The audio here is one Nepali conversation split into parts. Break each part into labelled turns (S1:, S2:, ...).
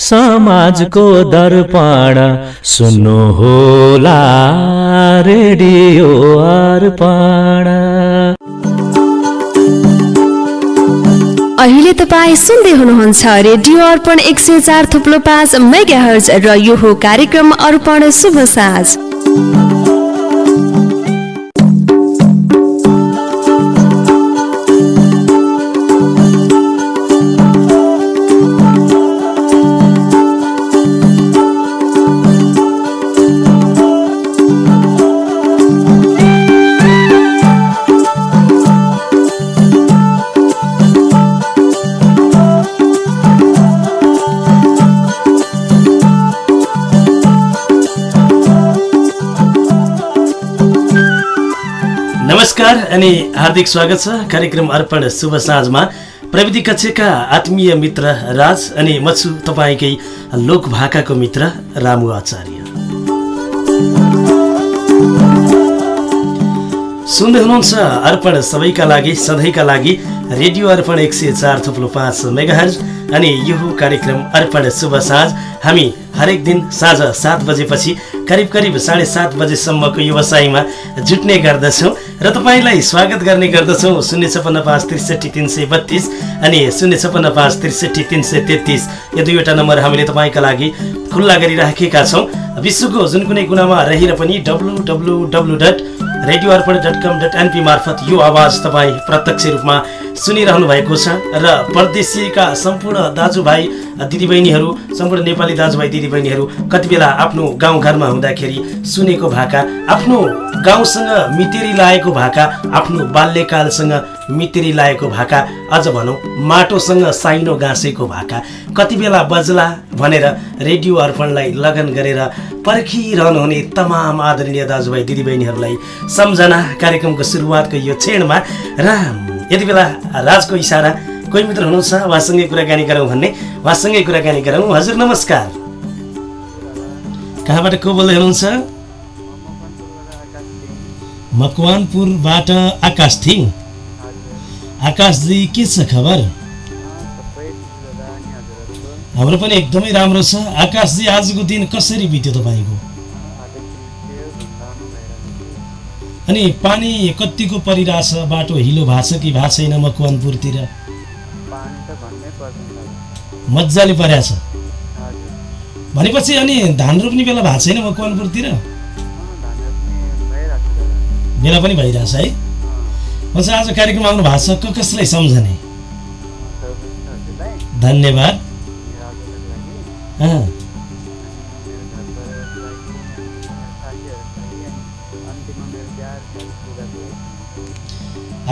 S1: समाजको दर्पण सुन्नु होला रेडियो अर्पण।
S2: अहिले तपाईँ सुन्दै हुनुहुन्छ रेडियो अर्पण एक सय चार थुप्लो पाँच मेगा हर्ज र यो हो कार्यक्रम अर्पण शुभ साँझ।
S3: नमस्कार अनि हार्दिक स्वागत छ। कार्यक्रम अर्पण शुभ साँझमा। प्रविधि कक्षका आत्मीय मित्र राज अनि म छु तपाईँकै लोक भाकाको मित्र रामु आचार्य। सुन्दै हुनुहुन्छ अर्पण सबैका लागि सधैँका लागि रेडियो अर्पण एक सय चार थुप्लो पाँच मेगाहज अनि यो कार्यक्रम अर्पण शुभ साँझ। हामी हरेक दिन साँझ सात बजेपछि करिब करिब साढे सात बजेसम्मको व्यवसायमा जुट्ने गर्दछौँ र तपाईँलाई स्वागत गर्ने गर्दछौँ शून्य छपन्न पाँच त्रिसठी तिन सय बत्तिस अनि शून्य छपन्न पाँच त्रिसठी तिन सय तेत्तिस यो दुईवटा नम्बर हामीले तपाईँका लागि खुल्ला गरिराखेका छौँ। विश्वको जुन कुनै कुनामा रहेर पनि W dot radio Arpan dot com dot NP मार्फत यो आवाज तपाईँ प्रत्यक्ष रूपमा सुनिरहनु भएको छ र परदेशीका सम्पूर्ण दाजुभाइ दिदीबहिनीहरू सम्पूर्ण नेपाली दाजुभाइ दिदीबहिनीहरू कति बेला आफ्नो गाउँघरमा हुँदाखेरि सुनेको भाका आफ्नो गाउँसँग मितेरी लागेको भाका आफ्नो बाल्यकालसँग मितेरी लागेको भाका अझ भनौँ माटोसँग साइनो गाँसेको भाका। कति बेला बज्ला भनेर रेडियो अर्पणलाई लगन गरेर पर्खिरहनुहुने तमाम आदरणीय दाजुभाइ दिदीबहिनीहरूलाई सम्झना कार्यक्रमको सुरुवातको यो क्षणमा र यति बेला राजको इसारा कोही मित्र हुनुहुन्छ उहाँसँगै कुराकानी गरौँ भन्ने उहाँसँगै कुराकानी गरौँ। हजुर नमस्कार। कहाँबाट को बोल्दै हुनुहुन्छ? मकवानपुरबाट आकाश थिङ। आकाशजी के छ खबर? हाम्रो पनि एकदमै राम्रो छ। आकाशजी आजको दिन कसरी बित्यो तपाईँको? अनि पानी कतिको परिरहेछ? बाटो हिलो भएको छ कि भएको छैन मकवानपुरतिर? मजाले परेछ भनेपछि अनि धान रोप्ने बेला भएको छैन मकवानपुरतिर? बेला पनि भइरहेछ है। हुन्छ आज कार्यक्रम आउनु भएको छ। क कसलाई सम्झने? धन्यवाद।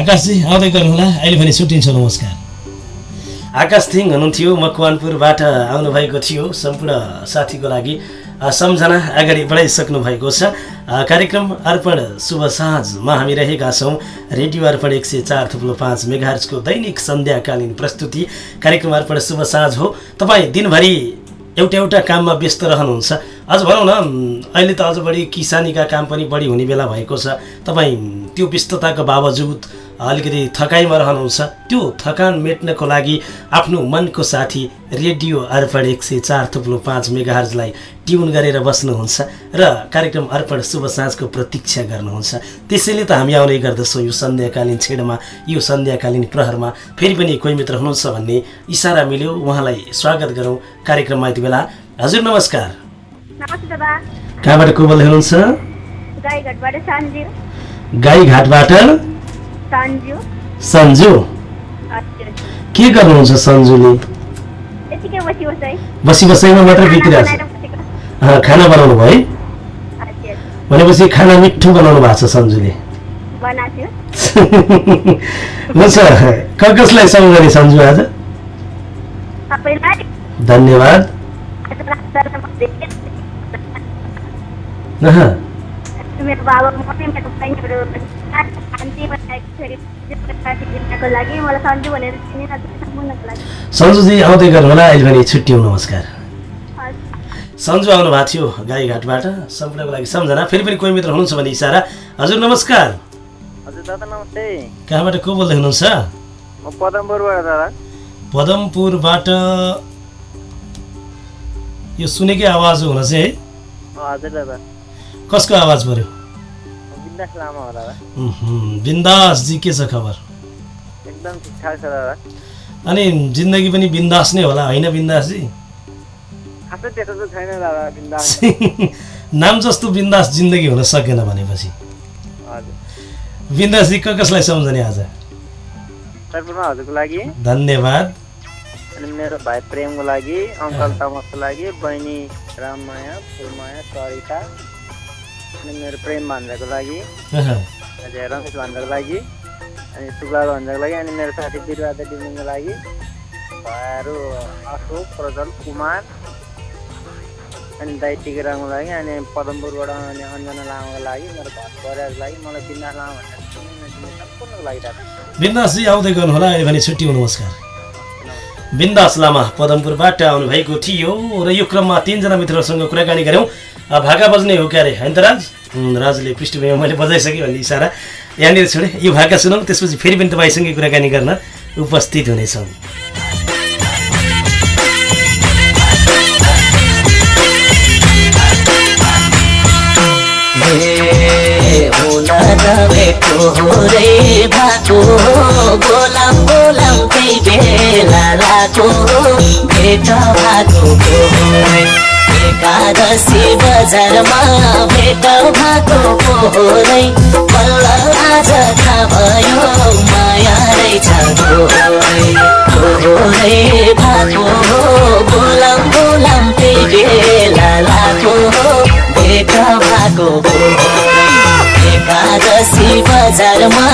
S3: आकाशजी आउँदै गर्नुहोला। अहिले भने छुट्टिन्छ नमस्कार। आकाश थिङ हुनुहुन्थ्यो मकवानपुरबाट आउनुभएको थियो। सम्पूर्ण साथीको लागि सम्झना अगाडि बढाइसक्नु भएको छ। कार्यक्रम अर्पण शुभ साँझमा हामी रहेका छौँ। रेडियो अर्पण एक सय चार थुप्रो पाँच मेगाहर्जको दैनिक सन्ध्याकालीन प्रस्तुति। कार्यक्रम अर्पण शुभ साँझ हो। तपाईँ दिनभरि एउटा एउटा काममा व्यस्त रहनुहुन्छ। अझ भनौँ न अहिले त अझ बढी किसानीका काम पनि बढी हुने बेला भएको छ। तपाईँ त्यो व्यस्तताको बावजुद अलिकति थकाइमा रहनुहुन्छ त्यो थकान मेट्नको लागि आफ्नो मनको साथी रेडियो अर्पण एक सय चार थुप्रो पाँच मेगाहर्जलाई ट्युन गरेर बस्नुहुन्छ र कार्यक्रम अर्पण शुभ साँझको प्रतीक्षा गर्नुहुन्छ। त्यसैले त हामी आउने गर्दछौँ यो सन्ध्याकालीन छेडमा यो सन्ध्याकालीन प्रहरमा। फेरि पनि कोही मित्र हुनुहुन्छ भन्ने इसारा मिल्यो। उहाँलाई स्वागत गरौँ कार्यक्रममा यति बेला। हजुर नमस्कार। कहाँबाट को बोल्दै हुनुहुन्छ
S4: गाईघाटबाट? सान्जु
S3: के गर्नुहुन्छ सन्जुले
S4: बसी बसाइ
S3: बसी बसाइमा मात्र बितिरहेको खाना बनाउनु भयो है भनेपछि खाना मिठो बनाउनु भएको छ सन्जुले हुन्छ कसलाई सम्झने सन्जु आज धन्यवाद
S4: मेरो बाबा मम्मी मेरो बहिनीहरू
S3: सन्जुजी आउँदै गर्नु होला अहिले भने छुट्टियौँ नमस्कार सन्जु आउनु भएको थियो गाईघाटबाट सम्पूर्णको लागि सम्झना फेरि पनि कोही मित्र हुनुहुन्छ भने इसारा हजुर नमस्कार
S5: हजुर दादा नमस्ते
S3: कहाँबाट को बोल्दै हुनुहुन्छ
S5: म पदमपुरबाट दादा
S3: पदमपुरबाट यो सुनेकै आवाज हुन चाहिँ है
S5: हजुर दादा
S3: कसको आवाज पऱ्यो बिन्दासजी के छ खबर?
S5: एकदम ठिकठाक छ दादा।
S3: अनि जिन्दगी पनि बिन्दास नै होला होइन बिन्दासजी
S5: खासै त्यस्तो चाहिँ छैन दादा बिन्दास।
S3: नाम जस्तो बिन्दास जिन्दगी हुन सकेन भनेपछि।
S5: हजुर।
S3: बिन्दासजी क कसलाई सम्झने आज?
S5: सर्वमा हजुरको लागि।
S3: धन्यवाद।
S5: अनि मेरो भाइ प्रेमको लागि अङ्कल तमसको लागि बहिनी राममाया फुलमाया सरिता अनि मेरो प्रेम भान्जाको लागि रमेश भान्जाको लागि अनि सुब्बा भान्जाको लागि अनि मेरो साथी बिरुवादा डिम्बिङको लागि भाइहरू अशोक प्रजल कुमार अनि दाइ टिकेराको लागि अनि पदमपुरबाट अनि अञ्जना लामाको लागि मेरो घर परिवारको लागि मलाई बिन्दा लामा भनेर सम्पूर्णको लागि
S3: बिन्दासजी आउँदै गर्नुहोला भने छुट्टी नमस्कार बिन्दास लामा पदमपुरबाट आउनुभएको थियो र यो क्रममा तिनजना मित्रहरूसँग कुराकानी गऱ्यौँ। भाका बज्ने हो क्यारे होइन त राज? उम्, राजले पृष्ठभूमिमा मैले बजाइसकेँ भन्ने इसारा। यहाँनिर छोडेँ यो भाका सुनौँ त्यसपछि फेरि पनि तपाईँसँगै कुराकानी गर्न उपस्थित हुनेछौँ।
S6: रे बोलाम बोलाम एकादशी बजारमा भेट भएको पोरै बल्ल आज थाहा भयो माया रहेछ रे। भएको बोलाम बोलाम त्यही बेला लाको भेट भएको एकादशी बजारमा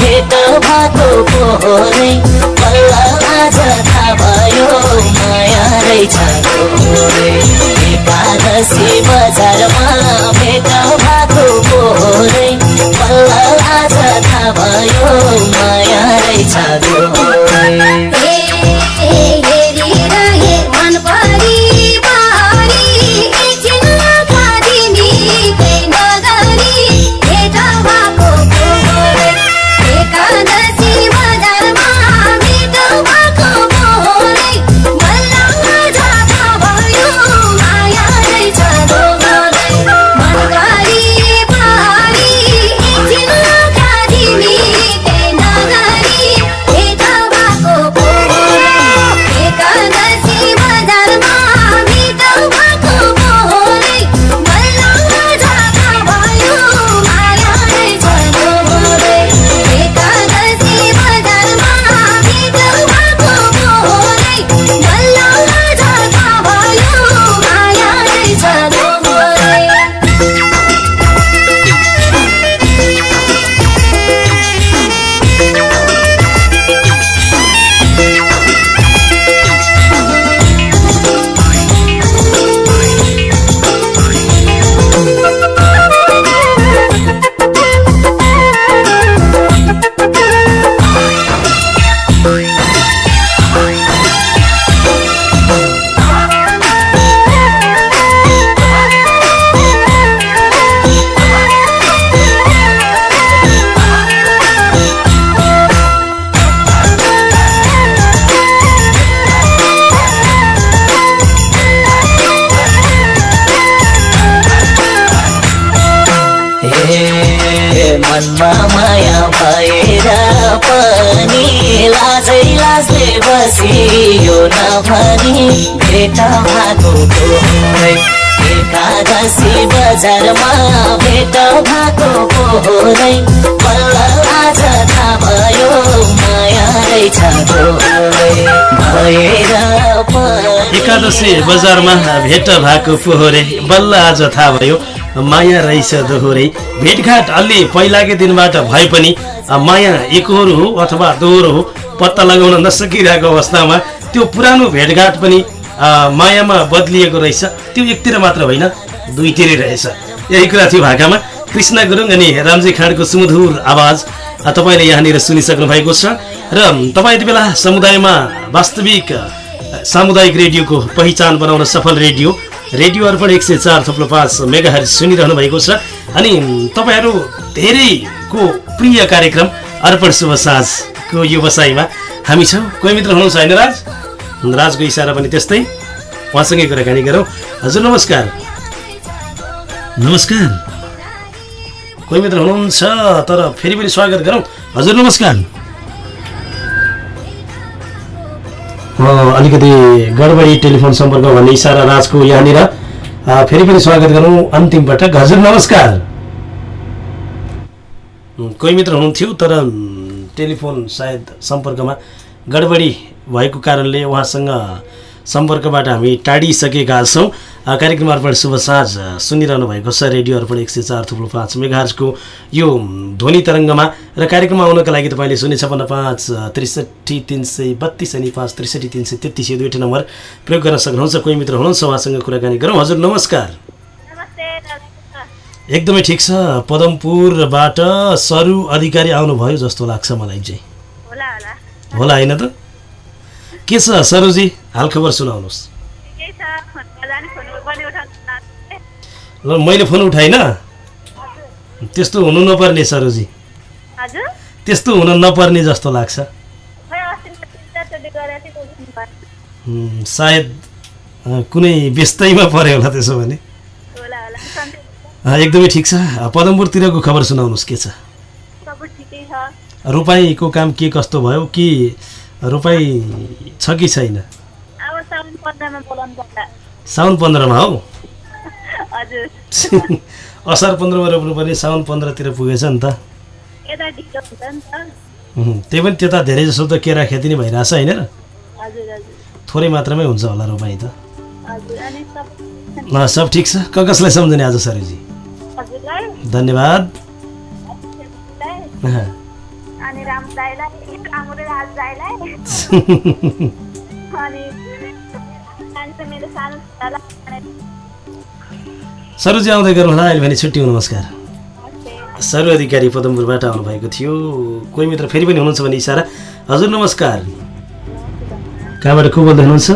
S6: भेट भएको पोरै बल्ल आज थाहा भयो माया रहेछ। एकादशी बजारमा भेट भएको पोरै बल्ल आज थाहा भयो माया रहेछ बजारमा भेट भएको आज थाहा भयो माया रहेछ
S3: एकादशी बजारमा भेट भएको पोहोरे बल्ल आज थाहा भयो माया रहेछ दोहोरे। भेटघाट अलि पहिलाकै दिनबाट भए पनि माया एकहोरो हो अथवा दोहोरो हो पत्ता लगाउन नसकिरहेको अवस्थामा त्यो पुरानो भेटघाट पनि मायामा बदलिएको रहेछ। त्यो एकतिर मात्र होइन। दुईतिरै रहेछ। यही कुरा थियो भाकामा। कृष्ण गुरुङ अनि रामजी खाँडको सुमधुर आवाज तपाईँले यहाँनिर सुनिसक्नु भएको छ। र तपाईँ यति बेला समुदायमा वास्तविक सामुदायिक रेडियोको पहिचान बनाउन सफल रेडियो रेडियो अर्पण एक सय चार थप्लो पाँच मेगाहरू सुनिरहनु भएको छ। अनि तपाईँहरू धेरैको प्रिय कार्यक्रम अर्पण शुभ साँझको यो बसाइमा हामी छौँ। कोही मित्र हुनुहुन्छ होइन राज? राजको इसारा पनि त्यस्तै। उहाँसँगै कुराकानी गरौँ। हजुर नमस्कार। नमस्कार। कोही मित्र हुनुहुन्छ तर फेरि पनि स्वागत गरौँ। हजुर नमस्कार। अलिकति गडबडी टेलिफोन सम्पर्क भन्ने इसारा राजको यहाँनिर फेरि पनि स्वागत गरौँ अन्तिम पटक हजुर नमस्कार। कोही मित्र हुनुहुन्थ्यो तर टेलिफोन सायद सम्पर्कमा गडबडी भएको कारणले उहाँसँग सम्पर्कबाट हामी टाढिसकेका छौँ। कार्यक्रम अर्पण शुभ साँझ। सुनिरहनु भएको छ रेडियो अर्पण एक सय चार थुप्रो पाँच मेगाहरजको यो ध्वनि तरङ्गमा र कार्यक्रममा आउनको लागि तपाईँले शून्य छपन्न पाँच त्रिसठी तिन सय बत्तिस अनि पाँच त्रिसठी तिन सय तेत्तिस यो दुईवटा नम्बर प्रयोग गर्न सक्नुहुन्छ। कोही मित्र हुनुहुन्छ उहाँसँग कुराकानी गरौँ। हजुर नमस्कार। एकदमै ठिक छ। पदमपुरबाट सरु अधिकारी आउनुभयो जस्तो लाग्छ मलाई चाहिँ।
S4: होला
S3: होइन त? के छ सरुजी? सुनाउनुहोस्।
S4: फोन पनि उठाउनु
S3: ल मैले फोन उठाइनँ। त्यस्तो हुनु नपर्ने सरुजी। त्यस्तो हुन नपर्ने जस्तो लाग्छ। सायद कुनै व्यस्तैमा पऱ्यो होला त्यसो भने।
S4: होला होला
S3: एकदमै ठिक छ। पदमपुरतिरको खबर सुनाउनुहोस् के छ? रोपाइँको काम के कस्तो भयो कि रोपाइँ छ कि छैन?
S4: साउन पन्ध्रमा
S3: हौ? असार पन्ध्रमा रोप्नुपर्ने साउन पन्ध्रतिर पुगेछ नि त। त्यही पनि त्यता धेरै जसो त केरा खेती नै भइरहेछ होइन र? थोरै मात्रामै हुन्छ होला रोपाइँ त।
S4: सब
S3: ठिक छ। क कसलाई सम्झने आज सरजी? धन्यवाद।
S4: दाईलाई अनि मेरो सानो
S3: सरुजी आउँदै गर्नुहोला अहिले भने छुट्टी नमस्कार। सरू अधिकारी पदमपुरबाट आउनुभएको थियो। कोही मित्र फेरि पनि हुनुहुन्छ भने इसारा। हजुर नमस्कार। कहाँबाट को बोल्दै हुनुहुन्छ?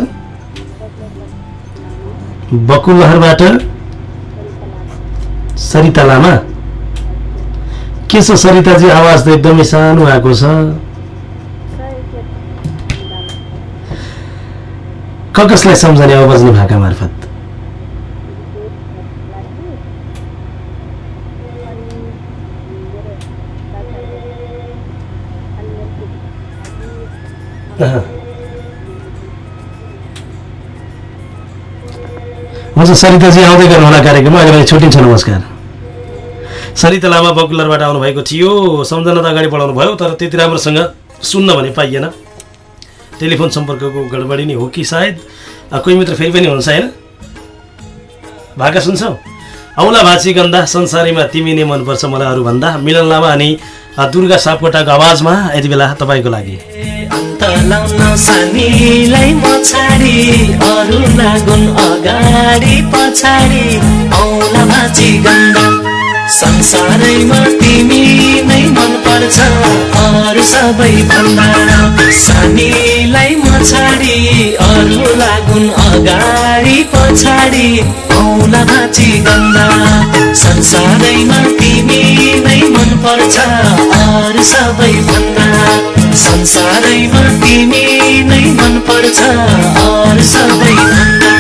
S3: बकुलहरबाट सरिता लामा? के छ सरिताजी? आवाज त एकदमै सानो आएको छ क कसलाई सम्झने अब बज्ने भाका मार्फत। हुन्छ सरिताजी आउँदै गर्नुहोला कार्यक्रममा अहिले भने छुट्टिन्छ नमस्कार। सरिता लामा बकुलरबाट आउनुभएको थियो सम्झना त अगाडि बढाउनु भयो तर त्यति राम्रोसँग सुन्न भने पाइएन। टेलिफोन सम्पर्कको गडबडी नै हो कि सायद? कोही मित्र फेरि पनि हुन्छ होइन? भाका सुन्छौ? औला भाँची गन्दा संसारीमा तिमी नै मनपर्छ मलाई अरूभन्दा। मिलन लामा अनि दुर्गा सापकोटाको आवाजमा यति बेला तपाईँको लागि।
S6: संसारैमा तिमी नै मन पर्छ अरू सबै भन्दा सानीलाई मछाडी अरू लागुन अगाडि पछाडि। औला भाँची गन्दा संसारैमा तिमी नै मन पर्छ अरू सबै भन्दा संसारैमा तिमी नै मन पर्छ अरू सबै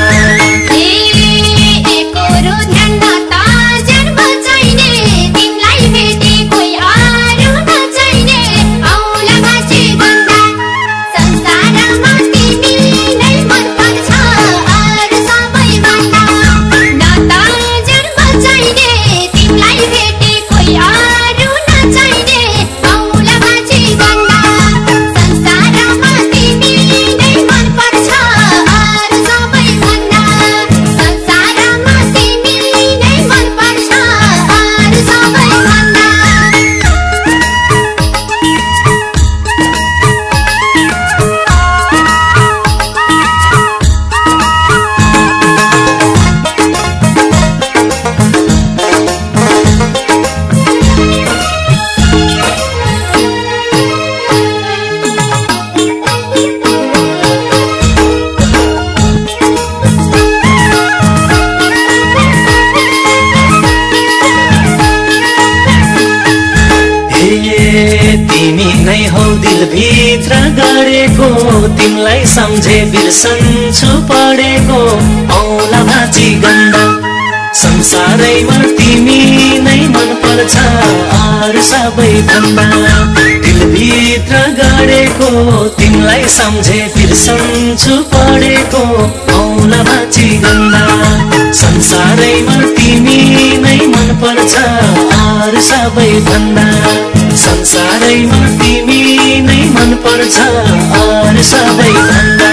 S6: भाँची गन्दा संसारैमा तिमी नै मन पर्छ अरू सबै भन्दा दिलभित्र गरेको तिमीलाई सम्झे बिर्सन्छु पढेको औला भाँची गन्दा संसारैमा तिमी नै मन पर्छ अरू सबै भन्दा संसारैमा तिमी नै मन पर्छ अरू सबै भन्दा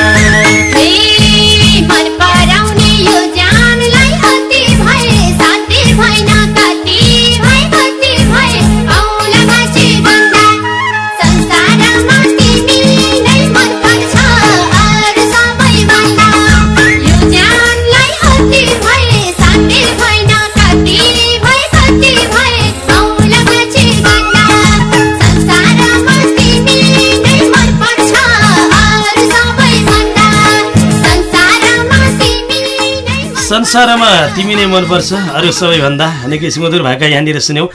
S7: संसारमा तिमी नै
S3: मनपर्छ। अरू सबैभन्दा। निकै सुमधुर भाका यहाँनिर सुन्यौँ।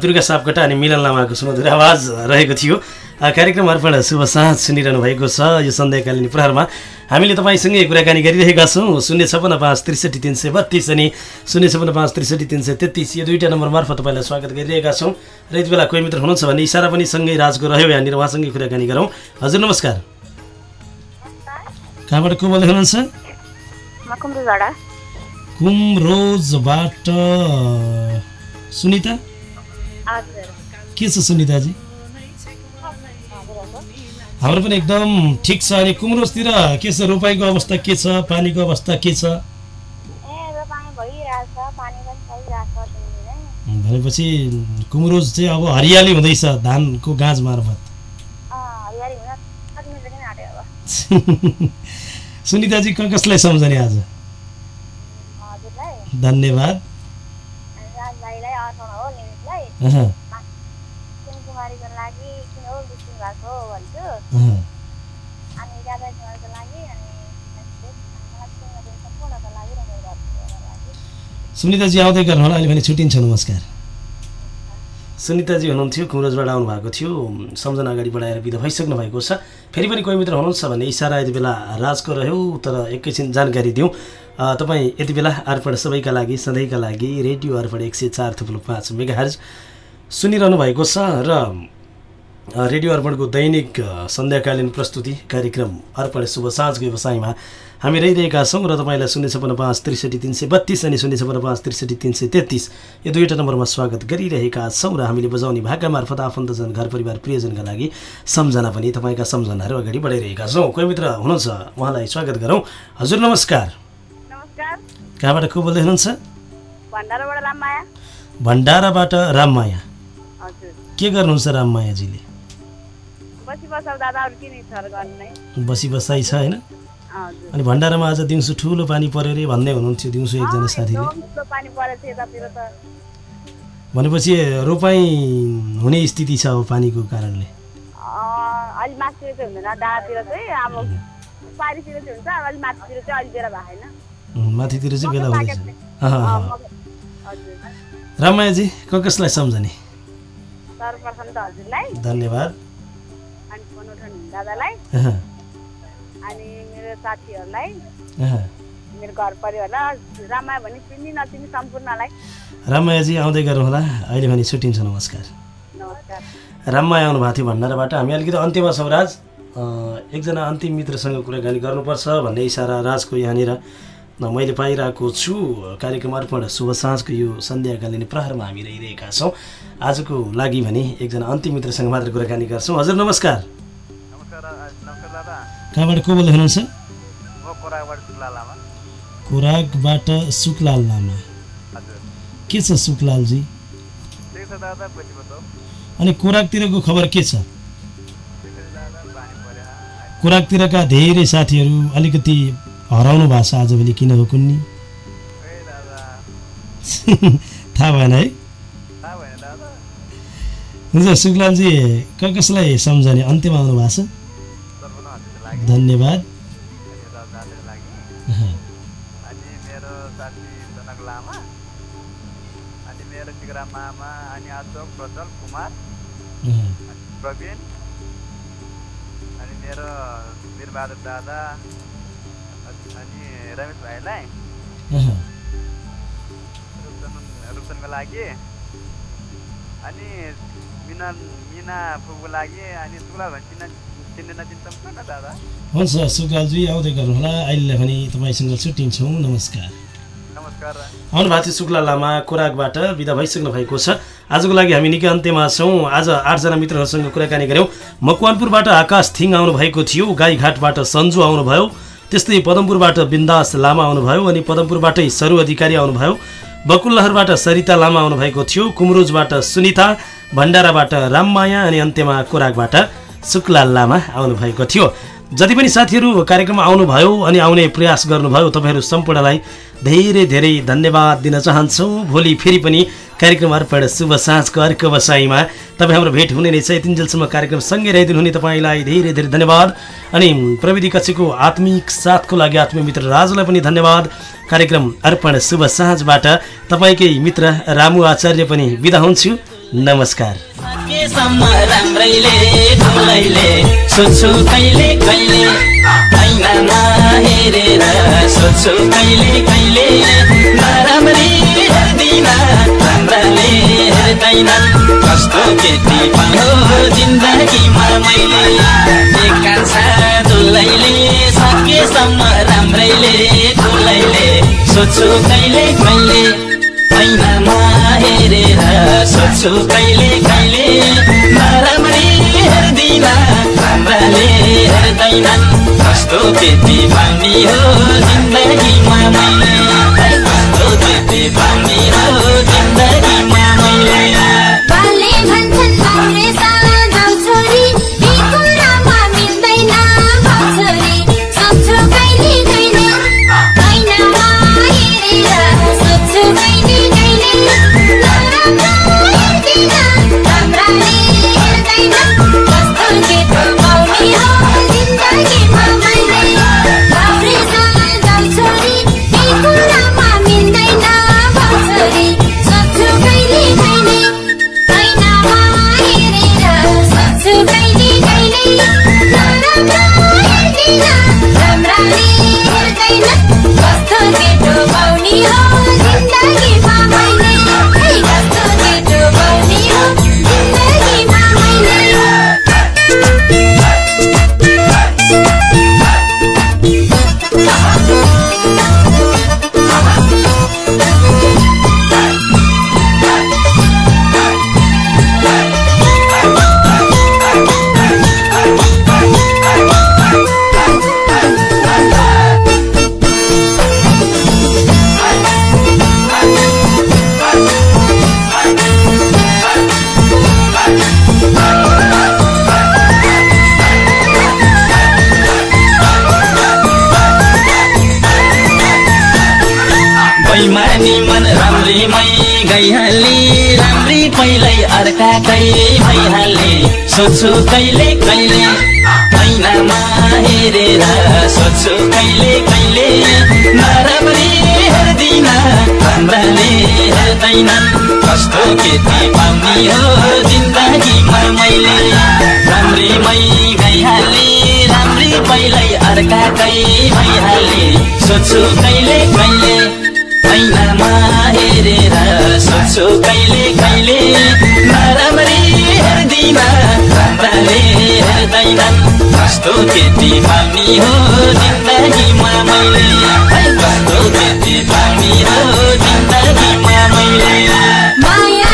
S3: दुर्गा सापकोटा अनि मिलन लामाको सुमधुर आवाज रहेको थियो। कार्यक्रम अर्पण शुभ साँझ सुनिरहनु भएको छ यो सन्ध्याकालीन प्रहरमा। हामीले तपाईँसँगै कुराकानी गरिरहेका छौँ। शून्य छपन्न पाँच त्रिसठी तिन सय बत्तिस अनि शून्य छपन्न पाँच त्रिसठी तिन सय तेत्तिस यो दुईवटा नम्बर मार्फत तपाईँलाई स्वागत गरिरहेका छौँ। र यति बेला कोही मित्र हुनुहुन्छ भने इसारा पनि सँगै राजको रह्यो। यहाँनिर उहाँसँगै कुराकानी गरौँ। हजुर नमस्कार। कहाँबाट को बोल्दै हुनुहुन्छ? कुमरोजबाट। सुनिता? के छ सुनिताजी? हाम्रो पनि एकदम ठिक छ। अनि कुमरोजतिर के छ? रोपाइँको अवस्था के छ? पानीको अवस्था के छ? भनेपछि कुमरोज चाहिँ अब हरियाली हुँदैछ धानको गाँज मार्फत। सुनिताजी कसलाई सम्झने आज? धन्यवाद। सुनिताजी आउँदै गर्नु होला अहिले भने छुट्टिन्छ नमस्कार। सुनिताजी हुनुहुन्थ्यो कुमरोजबाट आउनु भएको थियो। सम्झना अगाडि बढाएर बिदा भइसक्नु भएको छ। फेरि पनि कोही मित्र हुनुहुन्छ भने इसारा यति बेला राजको रह्यो तर एकैछिन जानकारी दिउँ। तपाईँ यति बेला अर्पण सबैका लागि सधैँका लागि रेडियो अर्पण एक सय चार थुप्रो पाँच मेगाहर्ज सुनिरहनु भएको छ र रेडियो अर्पणको दैनिक सन्ध्याकालीन प्रस्तुति कार्यक्रम अर्पण शुभ साँझको व्यवसायमा हामी रहिरहेका छौँ र तपाईँलाई शून्य छपन्न पाँच त्रिसठी तिन सय बत्तिस अनि शून्य छपन्न पाँच त्रिसठी तिन सय तेत्तिस यो दुईवटा नम्बरमा स्वागत गरिरहेका छौँ र हामीले बजाउने भाका मार्फत आफन्तजन घर परिवार प्रियजनका लागि सम्झना पनि तपाईँका सम्झनाहरू अगाडि बढाइरहेका छौँ। कोही मित्र हुनुहुन्छ? उहाँलाई स्वागत गरौँ। हजुर नमस्कार। कहाँबाट को बोल्दै हुनुहुन्छ?
S4: भण्डाराबाट
S3: राममाया। के गर्नुहुन्छ राममायाजीले?
S4: बसी
S3: बसाइ छ होइन? अनि भण्डारामा आज दिउँसो ठुलो पानी पऱ्यो अरे भन्दै हुनुहुन्थ्यो दिउँसो एकजना साथीले। भनेपछि रोपाइँ हुने स्थिति छ अब पानीको कारणले।
S4: माथितिर चाहिँ बेला
S3: हुँदैछ। रामायाजी क कसलाई सम्झने? धन्यवाद।
S4: दादालाई अनि मेरो साथीहरूलाई। मेरो घर परिवारलाई रामाया भने चिन्ने नचिन्ने सम्पूर्णलाई।
S3: रामायाजी आउँदै गर्नुहोला। अहिले भने छुट्टिन्छ नमस्कार।
S4: नमस्कार।
S3: राममाया आउनु भएको थियो भण्डाराबाट हामी अलिकति अन्त्यमा छौँ राज। एकजना अन्तिम मित्रसँग कुराकानी गर्नुपर्छ भन्ने इसारा राजको यहाँनिर। मैले पाइरहेको छु। कार्यक्रम अर्पण शुभ साँझको यो सन्ध्याकालीन प्रहरमा हामी रहिरहेका छौँ। आजको लागि भने एकजना अन्तिम मित्रसँग मात्र कुराकानी गर्छौँ। हजुर नमस्कार। कहाँबाट को बोल्दै हुनुहुन्छ? खोराकबाट सुकलाल लामा। के छ सुकलालजी? अनि खोराकतिरको खबर के छ? खोराकतिरका धेरै साथीहरू अलिकति हराउनु भएको छ आजभोलि किन हो कुन्नी? थाहा भएन है? हुन्छ शुक्लालजी क कसलाई सम्झने अन्त्यमा आउनु भएको छ? धन्यवाद।
S5: अनि मेरो साथी जनक लामा अनि मेरो टिग्रा मामा अनि अशोक प्रचल कुमार
S8: प्रवीण अनि मेरो वीरबहादुर दादा अनि रमेश भाइलाई। रुप्सनको लागि अनि मिना मिना फुपूको लागि अनि तुला भन्
S3: हुन्छ सुकालजी आउँदै गर्नुहोला अहिले भने तपाईँसँग छुट्टिन्छौँ नमस्कार।
S8: नमस्कार
S3: आउनु भएको थियो शुक्ला लामा कोराकबाट विदा भइसक्नु भएको छ। आजको लागि हामी निकै अन्त्यमा छौँ। आज आठजना मित्रहरूसँग कुराकानी गऱ्यौँ। मकवानपुरबाट आकाश थिङ आउनुभएको थियो। गाईघाटबाट सन्जु आउनुभयो। त्यस्तै पदमपुरबाट बिन्दास लामा आउनुभयो अनि पदमपुरबाटै सरु अधिकारी आउनुभयो। बकुल्लहरबाट सरिता लामा आउनुभएको थियो। कुमरोजबाट सुनिता भण्डाराबाट राममाया अनि अन्त्यमा कोराकबाट शुक्ला लामा आउनुभएको थियो। जति पनि साथीहरू कार्यक्रममा आउनुभयो अनि आउने प्रयास गर्नुभयो तपाईँहरू सम्पूर्णलाई धेरै धेरै धन्यवाद दिन चाहन्छौँ। भोलि फेरि पनि कार्यक्रम अर्पण शुभ साँझको अर्को बसाइमा तपाईँ हाम्रो भेट हुने नै छ। यतिन्जेलसम्म कार्यक्रम सँगै रहिदिनु हुने तपाईँलाई धेरै धेरै धन्यवाद। अनि प्रविधि कक्षको आत्मिक साथको लागि आत्मीय मित्र राजुलाई पनि धन्यवाद। कार्यक्रम अर्पण शुभ साँझबाट तपाईँकै मित्र रामु आचार्य पनि बिदा हुन्छु। नमस्कार।
S7: कस्तो केटी मैले। सकेसम्म राम्रैले सोध्छु कहिले कहिले। हेरेर सोध्छु कहिले कहिले। नराम्री हेर्दिन राम्राले हेर्दैनन्। कस्तो केटी पाउने हो जिन्दगीमा। मैले
S6: सोध्छु कहिले कहिले। ऐनामा हेरेर सोध्छु कहिले कहिले। नराम्री हेर्दिन राम्राले
S7: हेर्दैनन् कस्तो केटी पाउने हो जिन्दगीमा मैले। राम्री मै गइहाली राम्री पहिल्यै अर्काकै भइहाले। सोध्छु कहिले कहिले। ऐनामा हेरेर सोध्छु कहिले कहिले। नराम्री कस्तो केटी पाउने हो जिन्दगीमा मैले। कस्तो केटी पाउने हो जिन्दगीमा मैले।
S6: माया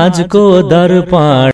S9: गाउँ घर समाजको दर्पण